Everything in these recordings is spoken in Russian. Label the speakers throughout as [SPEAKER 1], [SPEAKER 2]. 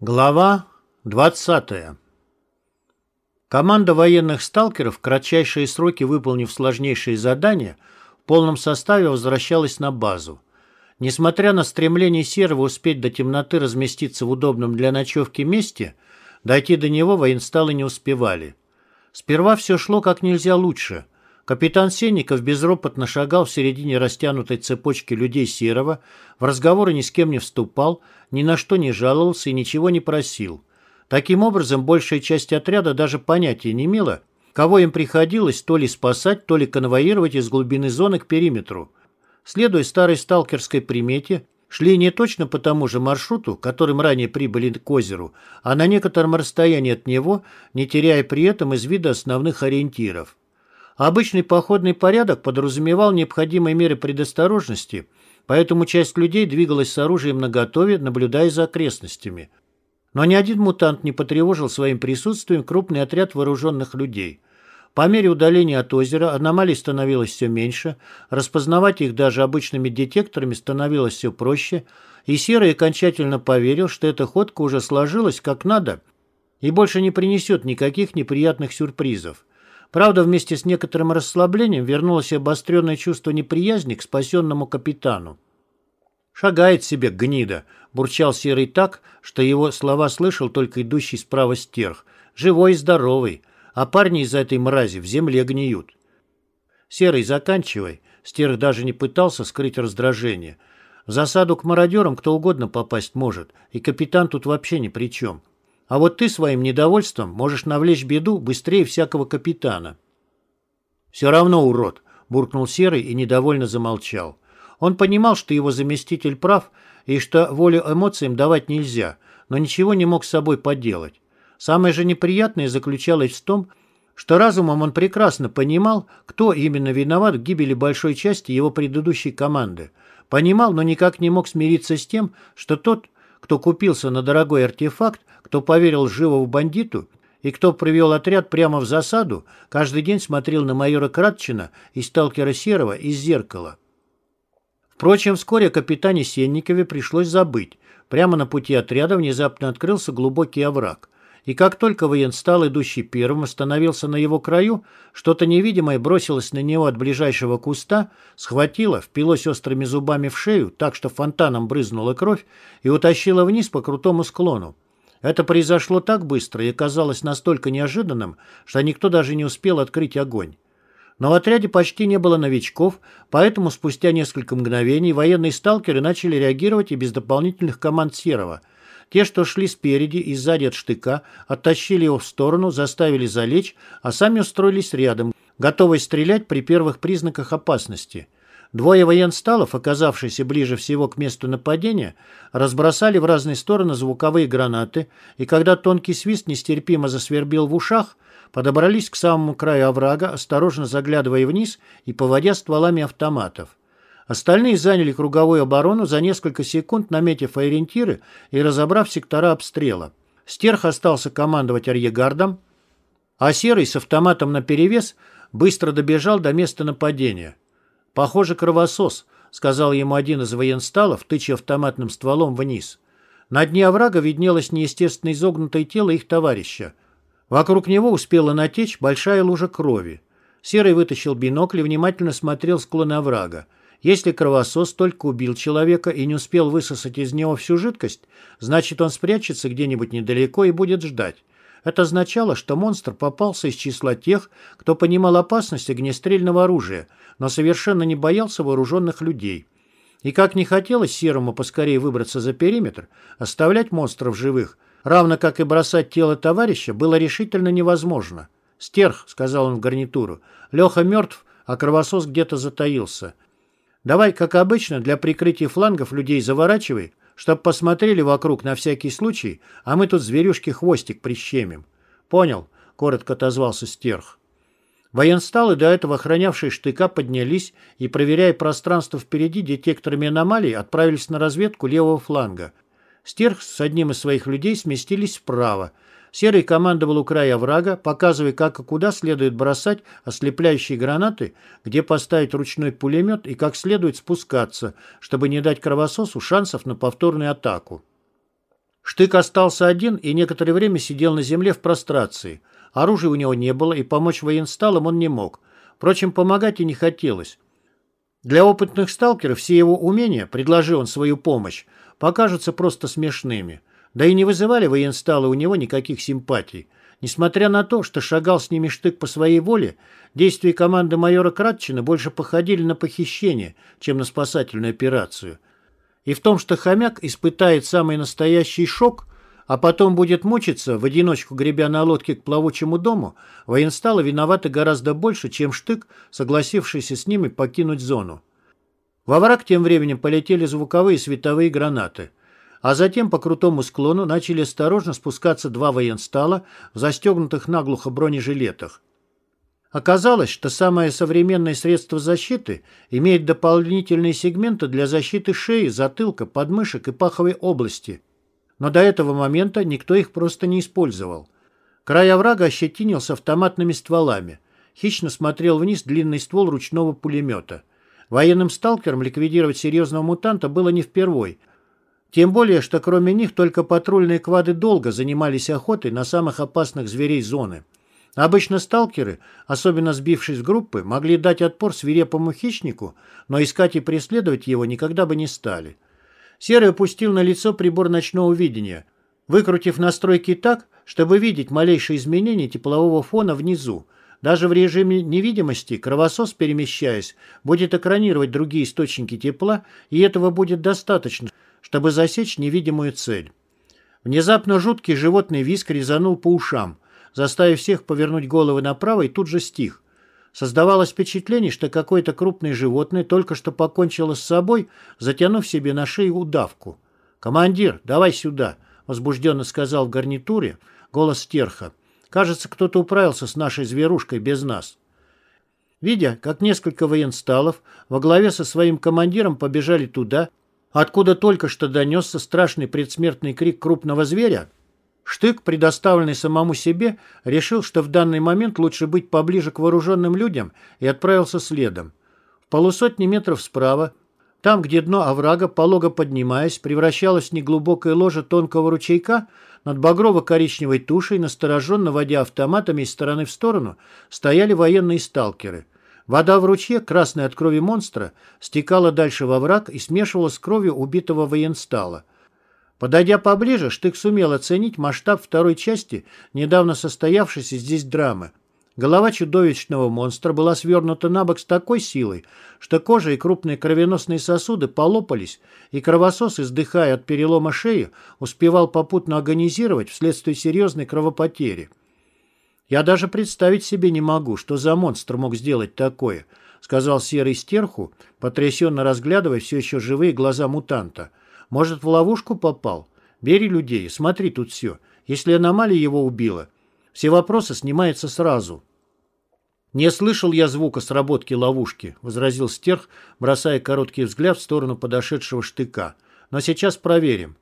[SPEAKER 1] Глава 20. Команда военных сталкеров, в кратчайшие сроки выполнив сложнейшие задания, в полном составе возвращалась на базу. Несмотря на стремление Серого успеть до темноты разместиться в удобном для ночевки месте, дойти до него военсталы не успевали. Сперва все шло как нельзя лучше – Капитан Сенников безропотно шагал в середине растянутой цепочки людей Серого, в разговоры ни с кем не вступал, ни на что не жаловался и ничего не просил. Таким образом, большая часть отряда даже понятия не имела, кого им приходилось то ли спасать, то ли конвоировать из глубины зоны к периметру. Следуя старой сталкерской примете, шли не точно по тому же маршруту, которым ранее прибыли к озеру, а на некотором расстоянии от него, не теряя при этом из вида основных ориентиров. Обычный походный порядок подразумевал необходимые меры предосторожности, поэтому часть людей двигалась с оружием наготове, наблюдая за окрестностями. Но ни один мутант не потревожил своим присутствием крупный отряд вооруженных людей. По мере удаления от озера аномалий становилось все меньше, распознавать их даже обычными детекторами становилось все проще, и Серый окончательно поверил, что эта ходка уже сложилась как надо и больше не принесет никаких неприятных сюрпризов. Правда, вместе с некоторым расслаблением вернулось обостренное чувство неприязни к спасенному капитану. «Шагает себе, гнида!» – бурчал Серый так, что его слова слышал только идущий справа стерх. «Живой и здоровый, а парни из этой мрази в земле гниют». «Серый, заканчивай!» Стерх даже не пытался скрыть раздражение. В засаду к мародерам кто угодно попасть может, и капитан тут вообще ни при чем. А вот ты своим недовольством можешь навлечь беду быстрее всякого капитана. Все равно урод, буркнул Серый и недовольно замолчал. Он понимал, что его заместитель прав и что волю эмоциям давать нельзя, но ничего не мог с собой поделать. Самое же неприятное заключалось в том, что разумом он прекрасно понимал, кто именно виноват в гибели большой части его предыдущей команды. Понимал, но никак не мог смириться с тем, что тот, кто купился на дорогой артефакт, кто поверил живому бандиту и кто привел отряд прямо в засаду, каждый день смотрел на майора Кратчина и сталкера Серого из зеркала. Впрочем, вскоре капитане Сенникове пришлось забыть. Прямо на пути отряда внезапно открылся глубокий овраг. И как только военстал, идущий первым, остановился на его краю, что-то невидимое бросилось на него от ближайшего куста, схватило, впилось острыми зубами в шею, так что фонтаном брызнула кровь, и утащило вниз по крутому склону. Это произошло так быстро и казалось настолько неожиданным, что никто даже не успел открыть огонь. Но в отряде почти не было новичков, поэтому спустя несколько мгновений военные сталкеры начали реагировать и без дополнительных команд Серого. Те, что шли спереди и сзади от штыка, оттащили его в сторону, заставили залечь, а сами устроились рядом, готовые стрелять при первых признаках опасности – Двое военсталов, оказавшиеся ближе всего к месту нападения, разбросали в разные стороны звуковые гранаты, и когда тонкий свист нестерпимо засвербил в ушах, подобрались к самому краю оврага, осторожно заглядывая вниз и поводя стволами автоматов. Остальные заняли круговую оборону за несколько секунд, наметив ориентиры и разобрав сектора обстрела. Стерх остался командовать арьегардом, а Серый с автоматом наперевес быстро добежал до места нападения. «Похоже, кровосос», — сказал ему один из военсталов, тыча автоматным стволом вниз. На дне оврага виднелось неестественно изогнутое тело их товарища. Вокруг него успела натечь большая лужа крови. Серый вытащил бинокль и внимательно смотрел склон оврага. Если кровосос только убил человека и не успел высосать из него всю жидкость, значит, он спрячется где-нибудь недалеко и будет ждать. Это означало, что монстр попался из числа тех, кто понимал опасность огнестрельного оружия, но совершенно не боялся вооруженных людей. И как не хотелось Серому поскорее выбраться за периметр, оставлять монстров живых, равно как и бросать тело товарища, было решительно невозможно. «Стерх», — сказал он в гарнитуру, — «Леха мертв, а кровосос где-то затаился. Давай, как обычно, для прикрытия флангов людей заворачивай, чтоб посмотрели вокруг на всякий случай, а мы тут зверюшки хвостик прищемим». «Понял», — коротко отозвался Стерх. Военсталы, до этого охранявшие штыка, поднялись и, проверяя пространство впереди детекторами аномалий, отправились на разведку левого фланга. Стерх с одним из своих людей сместились вправо. Серый командовал у края врага, показывая, как и куда следует бросать ослепляющие гранаты, где поставить ручной пулемет и как следует спускаться, чтобы не дать кровососу шансов на повторную атаку. Штык остался один и некоторое время сидел на земле в прострации. Оружия у него не было, и помочь военсталам он не мог. Впрочем, помогать и не хотелось. Для опытных сталкеров все его умения, предложи он свою помощь, покажутся просто смешными. Да и не вызывали военсталы у него никаких симпатий. Несмотря на то, что шагал с ними штык по своей воле, действия команды майора Кратчина больше походили на похищение, чем на спасательную операцию. И в том, что хомяк испытает самый настоящий шок, а потом будет мучиться, в одиночку гребя на лодке к плавучему дому, военсталы виноваты гораздо больше, чем штык, согласившийся с ними покинуть зону. Во враг тем временем полетели звуковые световые гранаты – а затем по крутому склону начали осторожно спускаться два военстала в застегнутых наглухо бронежилетах. Оказалось, что самое современное средство защиты имеет дополнительные сегменты для защиты шеи, затылка, подмышек и паховой области. Но до этого момента никто их просто не использовал. Край оврага ощетинился автоматными стволами. Хищно смотрел вниз длинный ствол ручного пулемета. Военным сталкерам ликвидировать серьезного мутанта было не впервой, тем более, что кроме них только патрульные квады долго занимались охотой на самых опасных зверей зоны. Обычно сталкеры, особенно сбившись в группы, могли дать отпор свирепому хищнику, но искать и преследовать его никогда бы не стали. Серый опустил на лицо прибор ночного видения, выкрутив настройки так, чтобы видеть малейшие изменения теплового фона внизу. Даже в режиме невидимости кровосос, перемещаясь, будет экранировать другие источники тепла, и этого будет достаточно, чтобы засечь невидимую цель. Внезапно жуткий животный виск резанул по ушам, заставив всех повернуть головы направо и тут же стих. Создавалось впечатление, что какое-то крупное животное только что покончило с собой, затянув себе на шею удавку. «Командир, давай сюда!» — возбужденно сказал в гарнитуре голос Терха. «Кажется, кто-то управился с нашей зверушкой без нас». Видя, как несколько военсталов во главе со своим командиром побежали туда, откуда только что донесся страшный предсмертный крик крупного зверя, Штык, предоставленный самому себе, решил, что в данный момент лучше быть поближе к вооруженным людям и отправился следом. В полусотни метров справа, там, где дно оврага, полого поднимаясь, превращалось в неглубокое ложе тонкого ручейка, над багрово-коричневой тушей, настороженно водя автоматами из стороны в сторону, стояли военные сталкеры – Вода в ручье, красная от крови монстра, стекала дальше во враг и смешивалась с кровью убитого военстала. Подойдя поближе, Штык сумел оценить масштаб второй части недавно состоявшейся здесь драмы. Голова чудовищного монстра была свернута на бок с такой силой, что кожа и крупные кровеносные сосуды полопались, и кровосос, издыхая от перелома шеи, успевал попутно агонизировать вследствие серьезной кровопотери. «Я даже представить себе не могу, что за монстр мог сделать такое», сказал серый стерху, потрясенно разглядывая все еще живые глаза мутанта. «Может, в ловушку попал? Бери людей, смотри тут все. Если аномалия его убила, все вопросы снимаются сразу». «Не слышал я звука сработки ловушки», — возразил стерх, бросая короткий взгляд в сторону подошедшего штыка. «Но сейчас проверим.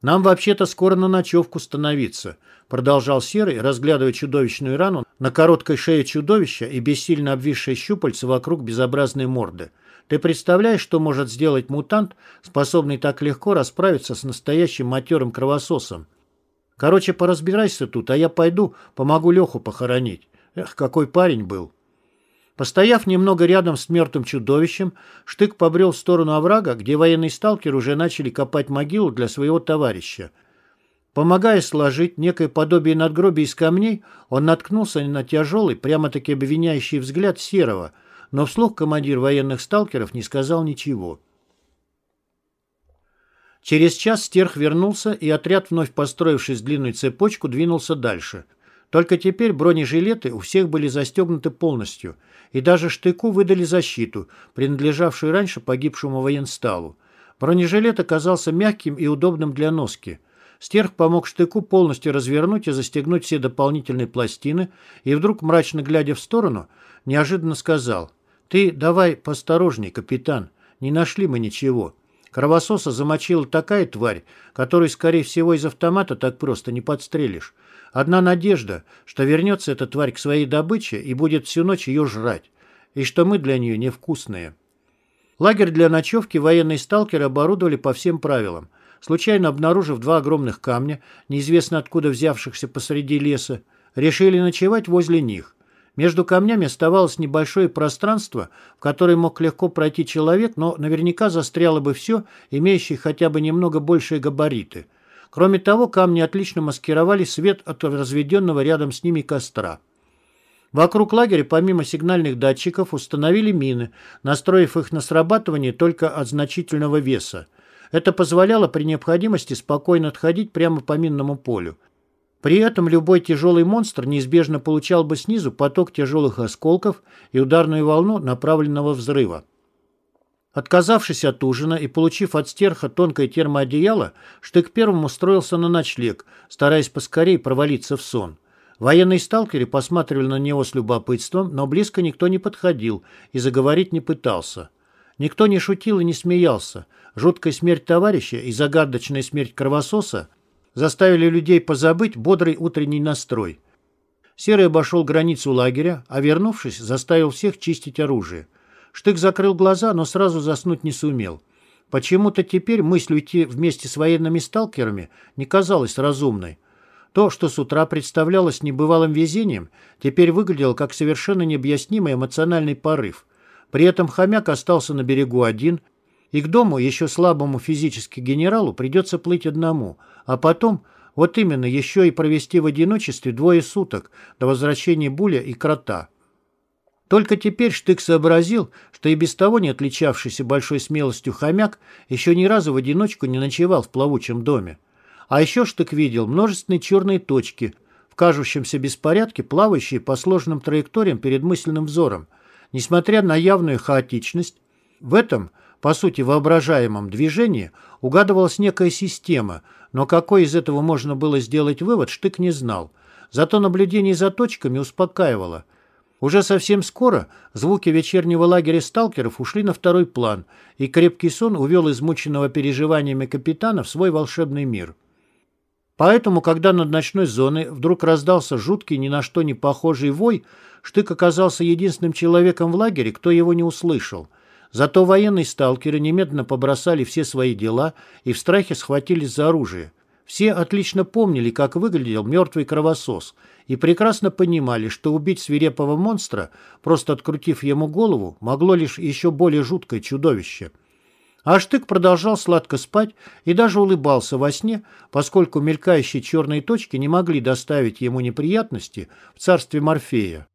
[SPEAKER 1] «Нам вообще-то скоро на ночевку становиться», — продолжал Серый, разглядывая чудовищную рану на короткой шее чудовища и бессильно обвисшие щупальца вокруг безобразной морды. «Ты представляешь, что может сделать мутант, способный так легко расправиться с настоящим матерым кровососом? Короче, поразбирайся тут, а я пойду, помогу Леху похоронить. Эх, какой парень был!» Постояв немного рядом с мертвым чудовищем, Штык побрел в сторону оврага, где военные сталкеры уже начали копать могилу для своего товарища. Помогая сложить некое подобие надгробия из камней, он наткнулся на тяжелый, прямо-таки обвиняющий взгляд Серого, но вслух командир военных сталкеров не сказал ничего. Через час Стерх вернулся, и отряд, вновь построившись в длинную цепочку, двинулся дальше. Только теперь бронежилеты у всех были застегнуты полностью – и даже штыку выдали защиту, принадлежавшую раньше погибшему военсталу. Бронежилет оказался мягким и удобным для носки. Стерх помог штыку полностью развернуть и застегнуть все дополнительные пластины, и вдруг, мрачно глядя в сторону, неожиданно сказал, «Ты давай посторожней, капитан, не нашли мы ничего». Кровососа замочила такая тварь, которую, скорее всего, из автомата так просто не подстрелишь. Одна надежда, что вернется эта тварь к своей добыче и будет всю ночь ее жрать, и что мы для нее невкусные. Лагерь для ночевки военные сталкеры оборудовали по всем правилам. случайно обнаружив два огромных камня, неизвестно откуда взявшихся посреди леса, решили ночевать возле них. Между камнями оставалось небольшое пространство, в которое мог легко пройти человек, но наверняка застряло бы все, имеющее хотя бы немного большие габариты. Кроме того, камни отлично маскировали свет от разведенного рядом с ними костра. Вокруг лагеря помимо сигнальных датчиков установили мины, настроив их на срабатывание только от значительного веса. Это позволяло при необходимости спокойно отходить прямо по минному полю. При этом любой тяжелый монстр неизбежно получал бы снизу поток тяжелых осколков и ударную волну направленного взрыва. Отказавшись от ужина и получив от стерха тонкое термоодеяло, Штык первым устроился на ночлег, стараясь поскорее провалиться в сон. Военные сталкеры посматривали на него с любопытством, но близко никто не подходил и заговорить не пытался. Никто не шутил и не смеялся. Жуткая смерть товарища и загадочная смерть кровососа заставили людей позабыть бодрый утренний настрой. Серый обошел границу лагеря, а вернувшись, заставил всех чистить оружие. Штык закрыл глаза, но сразу заснуть не сумел. Почему-то теперь мысль уйти вместе с военными сталкерами не казалась разумной. То, что с утра представлялось небывалым везением, теперь выглядело как совершенно необъяснимый эмоциональный порыв. При этом хомяк остался на берегу один – и к дому еще слабому физически генералу придется плыть одному, а потом, вот именно, еще и провести в одиночестве двое суток до возвращения Буля и Крота. Только теперь Штык сообразил, что и без того не отличавшийся большой смелостью хомяк еще ни разу в одиночку не ночевал в плавучем доме. А еще Штык видел множественные черные точки, в кажущемся беспорядке плавающие по сложным траекториям перед мысленным взором. Несмотря на явную хаотичность, в этом – по сути, воображаемом движении угадывалась некая система, но какой из этого можно было сделать вывод, Штык не знал. Зато наблюдение за точками успокаивало. Уже совсем скоро звуки вечернего лагеря сталкеров ушли на второй план, и крепкий сон увел измученного переживаниями капитана в свой волшебный мир. Поэтому, когда над ночной зоной вдруг раздался жуткий, ни на что не похожий вой, Штык оказался единственным человеком в лагере, кто его не услышал – Зато военные сталкеры немедленно побросали все свои дела и в страхе схватились за оружие. Все отлично помнили, как выглядел мертвый кровосос, и прекрасно понимали, что убить свирепого монстра, просто открутив ему голову, могло лишь еще более жуткое чудовище. Аштык продолжал сладко спать и даже улыбался во сне, поскольку мелькающие черные точки не могли доставить ему неприятности в царстве Морфея.